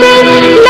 ser